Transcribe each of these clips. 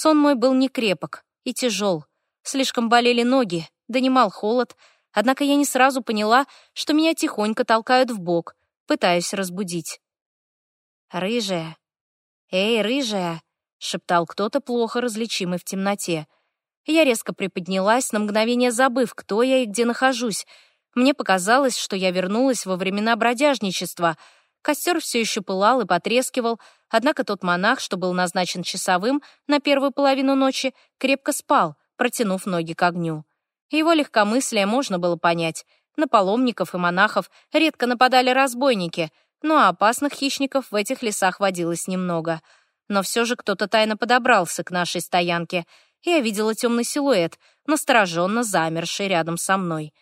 Сон мой был не крепок и тяжел. Слишком болели ноги, донимал холод, однако я не сразу поняла, что меня тихонько толкают в бок, пытаясь разбудить. «Рыжая! Эй, рыжая!» — шептал кто-то, плохо различимый в темноте. Я резко приподнялась, на мгновение забыв, кто я и где нахожусь. Мне показалось, что я вернулась во времена бродяжничества. Костер все еще пылал и потрескивал, однако тот монах, что был назначен часовым на первую половину ночи, крепко спал, протянув ноги к огню. Его легкомыслие можно было понять. На паломников и монахов редко нападали разбойники, но опасных хищников в этих лесах водилось немного. Но все же кто-то тайно подобрался к нашей стоянке. Я видела темный силуэт, настороженно замерший рядом со мной.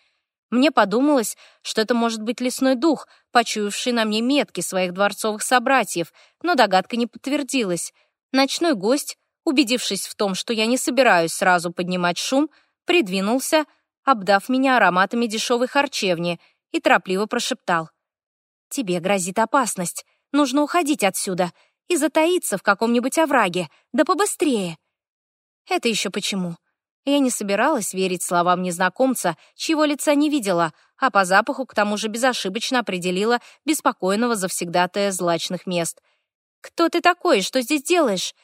Мне подумалось, что это может быть лесной дух, почуявший на мне метки своих дворцовых собратьев, но догадка не подтвердилась. Ночной гость, убедившись в том, что я не собираюсь сразу поднимать шум, придвинулся, обдав меня ароматами дешевой харчевни, и торопливо прошептал. «Тебе грозит опасность. Нужно уходить отсюда и затаиться в каком-нибудь овраге. Да побыстрее!» Это еще почему? Я не собиралась верить словам незнакомца, чьего лица не видела, а по запаху к тому же безошибочно определила беспокойного завсегдатая злачных мест. «Кто ты такой? Что здесь делаешь?»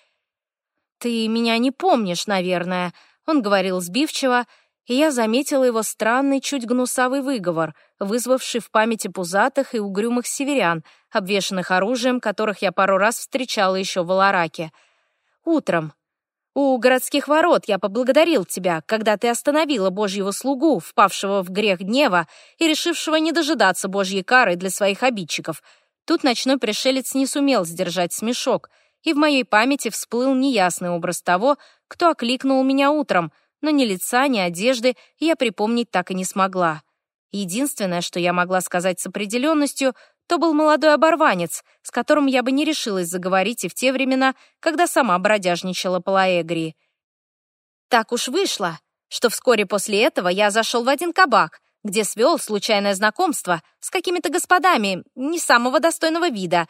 «Ты меня не помнишь, наверное», — он говорил сбивчиво, и я заметила его странный, чуть гнусавый выговор, вызвавший в памяти пузатых и угрюмых северян, обвешанных оружием, которых я пару раз встречала еще в Алараке. «Утром, у городских ворот я поблагодарил тебя, когда ты остановила Божьего слугу, впавшего в грех гнева и решившего не дожидаться Божьей кары для своих обидчиков. Тут ночной пришелец не сумел сдержать смешок, и в моей памяти всплыл неясный образ того, кто окликнул меня утром, но ни лица, ни одежды я припомнить так и не смогла. Единственное, что я могла сказать с определенностью, то был молодой оборванец, с которым я бы не решилась заговорить и в те времена, когда сама бродяжничала по Лаэгрии. Так уж вышло, что вскоре после этого я зашел в один кабак, где свел случайное знакомство с какими-то господами не самого достойного вида.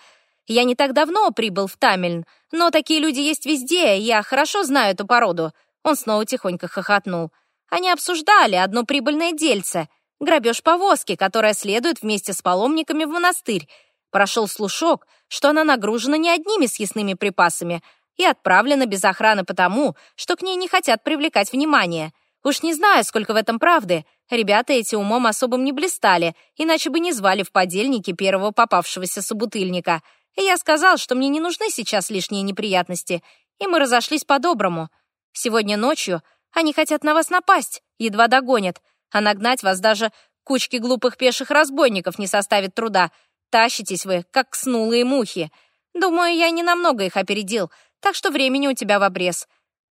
Я не так давно прибыл в Тамельн, но такие люди есть везде, я хорошо знаю эту породу. Он снова тихонько хохотнул. Они обсуждали одно прибыльное дельце — грабеж повозки, которая следует вместе с паломниками в монастырь. Прошел слушок, что она нагружена не одними съестными припасами и отправлена без охраны потому, что к ней не хотят привлекать внимание. Уж не знаю, сколько в этом правды. Ребята эти умом особым не блистали, иначе бы не звали в подельники первого попавшегося собутыльника. И я сказал, что мне не нужны сейчас лишние неприятности, и мы разошлись по-доброму. Сегодня ночью они хотят на вас напасть, едва догонят, а нагнать вас даже кучки глупых пеших разбойников не составит труда. Тащитесь вы, как снулые мухи. Думаю, я не намного их опередил, так что времени у тебя в обрез.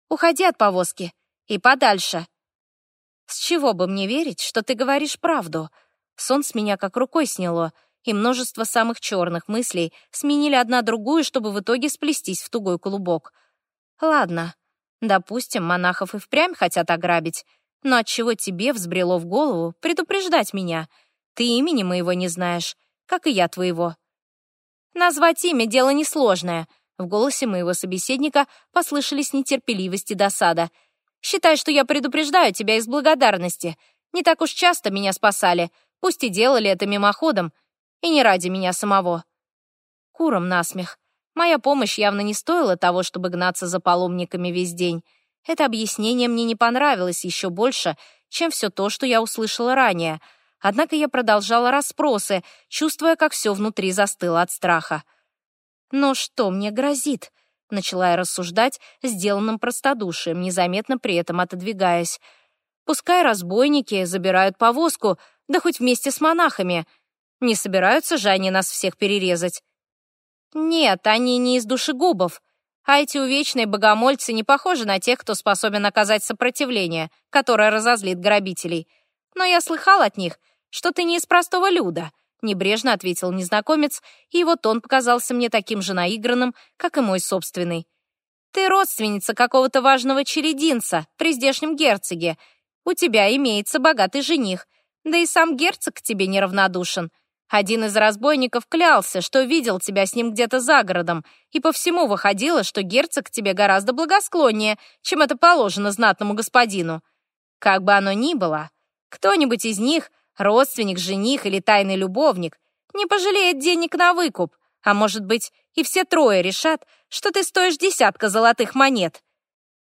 Уходи от повозки. И подальше. С чего бы мне верить, что ты говоришь правду? Сон с меня как рукой сняло, и множество самых черных мыслей сменили одна другую, чтобы в итоге сплестись в тугой клубок. Ладно, допустим, монахов и впрямь хотят ограбить. Но отчего тебе взбрело в голову предупреждать меня? Ты имени моего не знаешь, как и я твоего. Назвать имя — дело несложное. В голосе моего собеседника послышались нетерпеливость и досада. Считай, что я предупреждаю тебя из благодарности. Не так уж часто меня спасали, пусть и делали это мимоходом, и не ради меня самого. Куром насмех. Моя помощь явно не стоила того, чтобы гнаться за паломниками весь день. Это объяснение мне не понравилось еще больше, чем все то, что я услышала ранее. Однако я продолжала расспросы, чувствуя, как все внутри застыло от страха. «Но что мне грозит?» — начала я рассуждать, сделанным простодушием, незаметно при этом отодвигаясь. «Пускай разбойники забирают повозку, да хоть вместе с монахами. Не собираются же они нас всех перерезать?» «Нет, они не из душегубов», а эти увечные богомольцы не похожи на тех, кто способен оказать сопротивление, которое разозлит грабителей. Но я слыхал от них, что ты не из простого люда, небрежно ответил незнакомец, и его тон показался мне таким же наигранным, как и мой собственный. Ты родственница какого-то важного черединца при здешнем герцоге. У тебя имеется богатый жених, да и сам герцог к тебе неравнодушен. Один из разбойников клялся, что видел тебя с ним где-то за городом, и по всему выходило, что герцог к тебе гораздо благосклоннее, чем это положено знатному господину. Как бы оно ни было, кто-нибудь из них, родственник, жених или тайный любовник, не пожалеет денег на выкуп, а может быть, и все трое решат, что ты стоишь десятка золотых монет.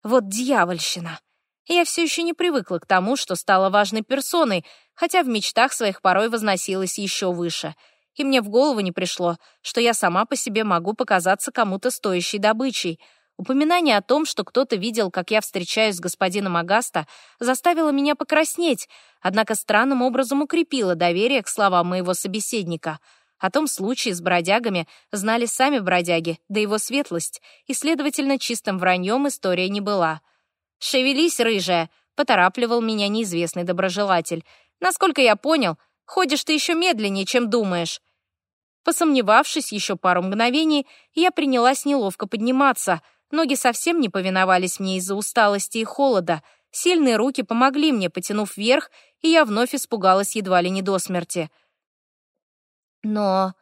Вот дьявольщина. Я все еще не привыкла к тому, что стала важной персоной, хотя в мечтах своих порой возносилась еще выше. И мне в голову не пришло, что я сама по себе могу показаться кому-то стоящей добычей. Упоминание о том, что кто-то видел, как я встречаюсь с господином Агаста, заставило меня покраснеть, однако странным образом укрепило доверие к словам моего собеседника. О том случае с бродягами знали сами бродяги, да его светлость, и, следовательно, чистым враньем история не была. «Шевелись, рыжая!» — поторапливал меня неизвестный доброжелатель. «Насколько я понял, ходишь ты еще медленнее, чем думаешь». Посомневавшись еще пару мгновений, я принялась неловко подниматься. Ноги совсем не повиновались мне из-за усталости и холода. Сильные руки помогли мне, потянув вверх, и я вновь испугалась едва ли не до смерти. «Но...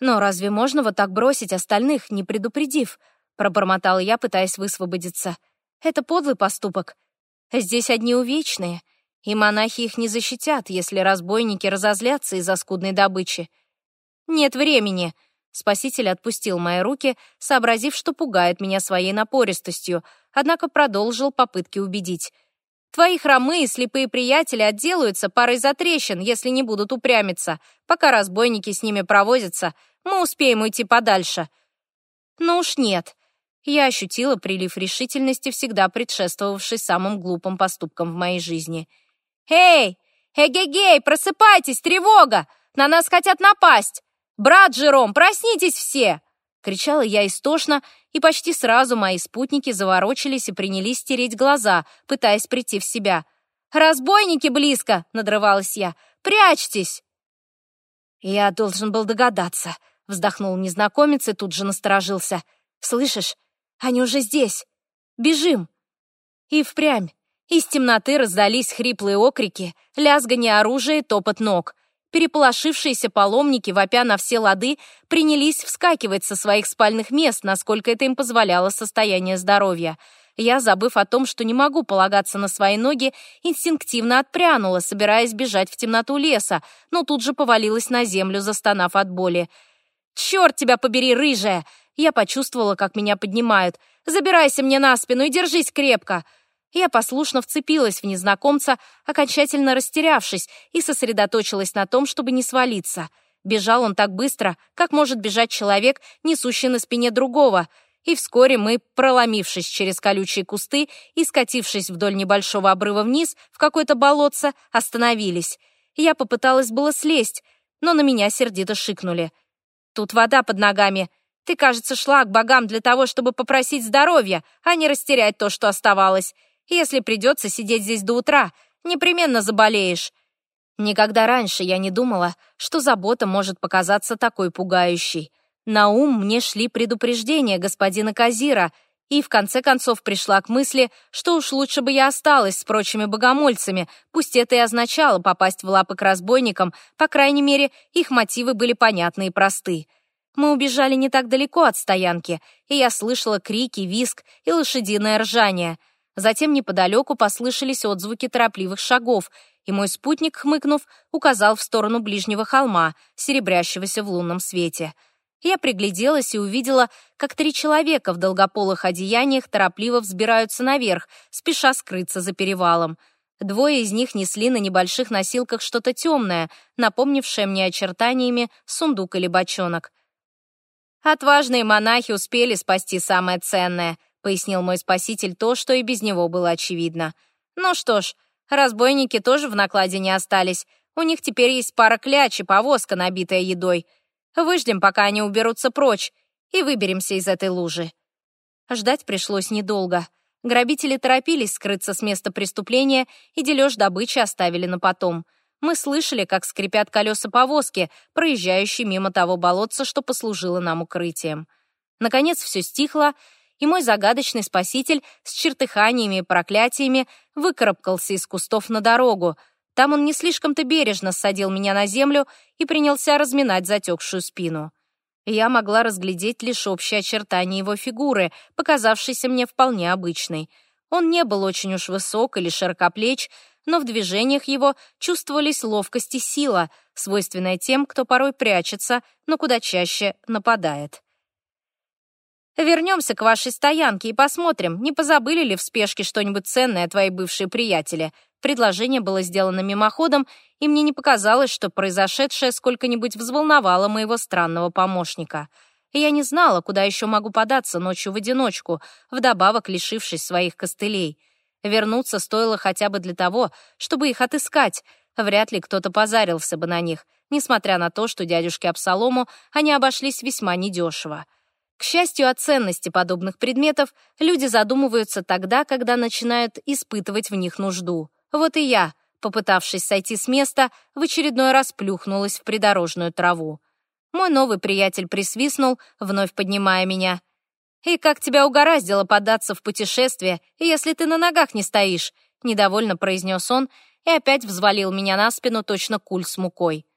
но разве можно вот так бросить остальных, не предупредив?» пробормотала я, пытаясь высвободиться. Это подлый поступок. Здесь одни увечные, и монахи их не защитят, если разбойники разозлятся из-за скудной добычи. Нет времени. Спаситель отпустил мои руки, сообразив, что пугает меня своей напористостью, однако продолжил попытки убедить. Твои хромые слепые приятели отделаются парой затрещин, если не будут упрямиться. Пока разбойники с ними провозятся, мы успеем уйти подальше. Ну уж нет. Я ощутила прилив решительности, всегда предшествовавший самым глупым поступкам в моей жизни. «Эй! Эгегей, просыпайтесь, тревога! На нас хотят напасть! Брат Жером, проснитесь все!» Кричала я истошно, и почти сразу мои спутники заворочились и принялись стереть глаза, пытаясь прийти в себя. «Разбойники близко!» — надрывалась я. «Прячьтесь!» «Я должен был догадаться», — вздохнул незнакомец и тут же насторожился. «Слышишь, они уже здесь. Бежим!» И впрямь. Из темноты раздались хриплые окрики, лязганье оружия топот ног. Переполошившиеся паломники, вопя на все лады, принялись вскакивать со своих спальных мест, насколько это им позволяло состояние здоровья. Я, забыв о том, что не могу полагаться на свои ноги, инстинктивно отпрянула, собираясь бежать в темноту леса, но тут же повалилась на землю, застонав от боли. «Черт тебя побери, рыжая! Я почувствовала, как меня поднимают. «Забирайся мне на спину и держись крепко!» Я послушно вцепилась в незнакомца, окончательно растерявшись, и сосредоточилась на том, чтобы не свалиться. Бежал он так быстро, как может бежать человек, несущий на спине другого. И вскоре мы, проломившись через колючие кусты и скатившись вдоль небольшого обрыва вниз в какое-то болотце, остановились. Я попыталась было слезть, но на меня сердито шикнули. «Тут вода под ногами», ты, кажется, шла к богам для того, чтобы попросить здоровья, а не растерять то, что оставалось. Если придется сидеть здесь до утра, непременно заболеешь. Никогда раньше я не думала, что забота может показаться такой пугающей. На ум мне шли предупреждения господина Казира, и в конце концов пришла к мысли, что уж лучше бы я осталась с прочими богомольцами, пусть это и означало попасть в лапы к разбойникам, по крайней мере, их мотивы были понятны и просты. Мы убежали не так далеко от стоянки, и я слышала крики, визг и лошадиное ржание. Затем неподалеку послышались отзвуки торопливых шагов, и мой спутник, хмыкнув, указал в сторону ближнего холма, серебрящегося в лунном свете. Я пригляделась и увидела, как три человека в долгополых одеяниях торопливо взбираются наверх, спеша скрыться за перевалом. Двое из них несли на небольших носилках что-то темное, напомнившее мне очертаниями сундук или бочонок. «Отважные монахи успели спасти самое ценное», — пояснил мой спаситель то, что и без него было очевидно. «Ну что ж, разбойники тоже в накладе не остались. У них теперь есть пара кляч и повозка, набитая едой. Выждем, пока они уберутся прочь, и выберемся из этой лужи». Ждать пришлось недолго. Грабители торопились скрыться с места преступления, и дележ добычи оставили на потом — мы слышали, как скрипят колеса повозки, проезжающей мимо того болотца, что послужило нам укрытием. Наконец все стихло, и мой загадочный спаситель с чертыханиями и проклятиями выкарабкался из кустов на дорогу. Там он не слишком-то бережно садил меня на землю и принялся разминать затекшую спину. Я могла разглядеть лишь общие очертания его фигуры, показавшейся мне вполне обычной. Он не был очень уж высок или широкоплеч, но в движениях его чувствовались ловкость и сила, свойственная тем, кто порой прячется, но куда чаще нападает. Вернемся к вашей стоянке и посмотрим, не позабыли ли в спешке что-нибудь ценное твои бывшие приятели. Предложение было сделано мимоходом, и мне не показалось, что произошедшее сколько-нибудь взволновало моего странного помощника. я не знала, куда еще могу податься ночью в одиночку, вдобавок лишившись своих костылей. Вернуться стоило хотя бы для того, чтобы их отыскать. Вряд ли кто-то позарился бы на них, несмотря на то, что дядюшке Абсалому они обошлись весьма недешево. К счастью, о ценности подобных предметов люди задумываются тогда, когда начинают испытывать в них нужду. Вот и я, попытавшись сойти с места, в очередной раз плюхнулась в придорожную траву. Мой новый приятель присвистнул, вновь поднимая меня. «И как тебя угораздило податься в путешествие, если ты на ногах не стоишь?» — недовольно произнес он и опять взвалил меня на спину точно куль с мукой.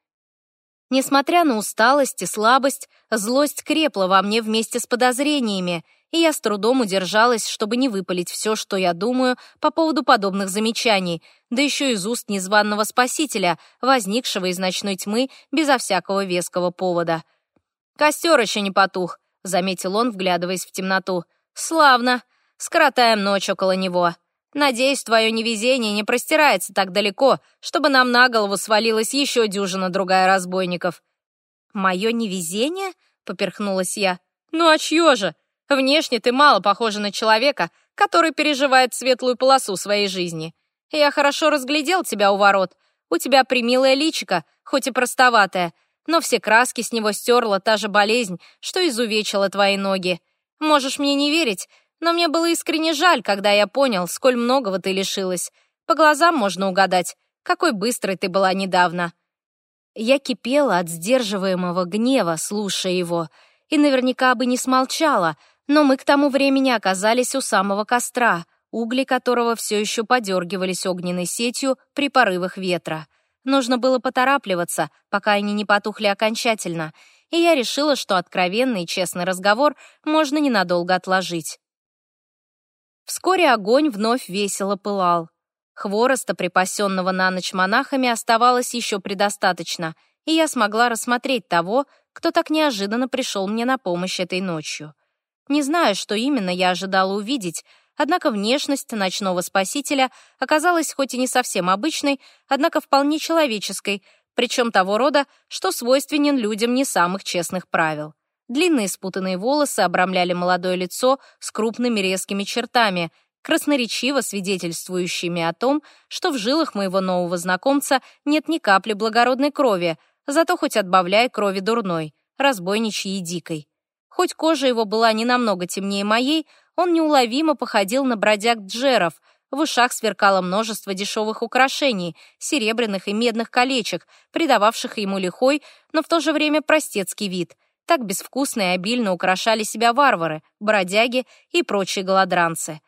Несмотря на усталость и слабость, злость крепла во мне вместе с подозрениями, и я с трудом удержалась, чтобы не выпалить все, что я думаю по поводу подобных замечаний, да еще из уст незваного спасителя, возникшего из ночной тьмы безо всякого веского повода. «Костер еще не потух», — заметил он, вглядываясь в темноту. «Славно. Скоротаем ночь около него. Надеюсь, твое невезение не простирается так далеко, чтобы нам на голову свалилась еще дюжина другая разбойников». «Мое невезение?» — поперхнулась я. «Ну а чье же? Внешне ты мало похожа на человека, который переживает светлую полосу своей жизни. Я хорошо разглядел тебя у ворот. У тебя примилое личико, хоть и простоватое, но все краски с него стерла та же болезнь, что изувечила твои ноги. Можешь мне не верить, но мне было искренне жаль, когда я понял, сколь многого ты лишилась. По глазам можно угадать, какой быстрой ты была недавно. Я кипела от сдерживаемого гнева, слушая его, и наверняка бы не смолчала, но мы к тому времени оказались у самого костра, угли которого все еще подергивались огненной сетью при порывах ветра. Нужно было поторапливаться, пока они не потухли окончательно, и я решила, что откровенный и честный разговор можно ненадолго отложить. Вскоре огонь вновь весело пылал. Хвороста, припасенного на ночь монахами, оставалось еще предостаточно, и я смогла рассмотреть того, кто так неожиданно пришел мне на помощь этой ночью. Не знаю, что именно я ожидала увидеть, однако внешность ночного спасителя оказалась хоть и не совсем обычной, однако вполне человеческой, причем того рода, что свойственен людям не самых честных правил. Длинные спутанные волосы обрамляли молодое лицо с крупными резкими чертами, красноречиво свидетельствующими о том, что в жилах моего нового знакомца нет ни капли благородной крови, зато хоть отбавляй крови дурной, разбойничьей и дикой. Хоть кожа его была не намного темнее моей, он неуловимо походил на бродяг джеров, в ушах сверкало множество дешевых украшений, серебряных и медных колечек, придававших ему лихой, но в то же время простецкий вид — так безвкусно и обильно украшали себя варвары, бродяги и прочие голодранцы.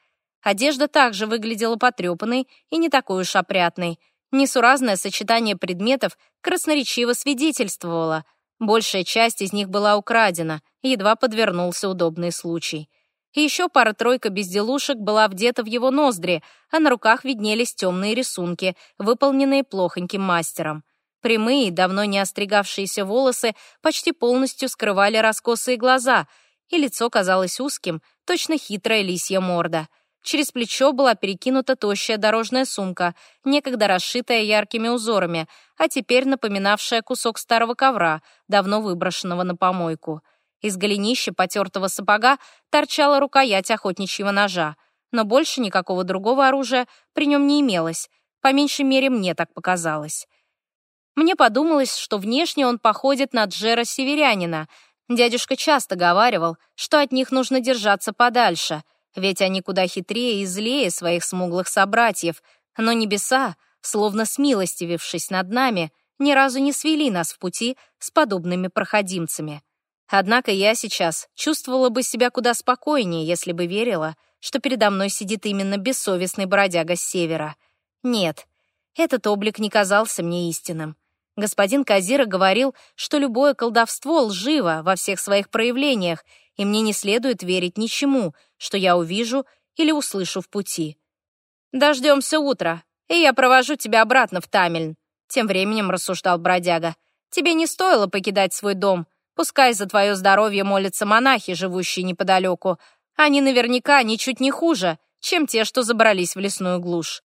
Одежда также выглядела потрепанной и не такой уж опрятной. Несуразное сочетание предметов красноречиво свидетельствовало. Большая часть из них была украдена, едва подвернулся удобный случай. И еще пара-тройка безделушек была вдета в его ноздри, а на руках виднелись темные рисунки, выполненные плохоньким мастером. Прямые, давно не остригавшиеся волосы почти полностью скрывали раскосые глаза, и лицо казалось узким, точно хитрая лисья морда. Через плечо была перекинута тощая дорожная сумка, некогда расшитая яркими узорами, а теперь напоминавшая кусок старого ковра, давно выброшенного на помойку. Из голенища потертого сапога торчала рукоять охотничьего ножа, но больше никакого другого оружия при нем не имелось, по меньшей мере мне так показалось. Мне подумалось, что внешне он походит на Джера Северянина. Дядюшка часто говаривал, что от них нужно держаться подальше, ведь они куда хитрее и злее своих смуглых собратьев, но небеса, словно смилостивившись над нами, ни разу не свели нас в пути с подобными проходимцами. Однако я сейчас чувствовала бы себя куда спокойнее, если бы верила, что передо мной сидит именно бессовестный бродяга с севера. Нет, Этот облик не казался мне истинным. Господин Казира говорил, что любое колдовство лживо во всех своих проявлениях, и мне не следует верить ничему, что я увижу или услышу в пути. «Дождемся утра, и я провожу тебя обратно в Тамельн», тем временем рассуждал бродяга. «Тебе не стоило покидать свой дом. Пускай за твое здоровье молятся монахи, живущие неподалеку. Они наверняка ничуть не хуже, чем те, что забрались в лесную глушь.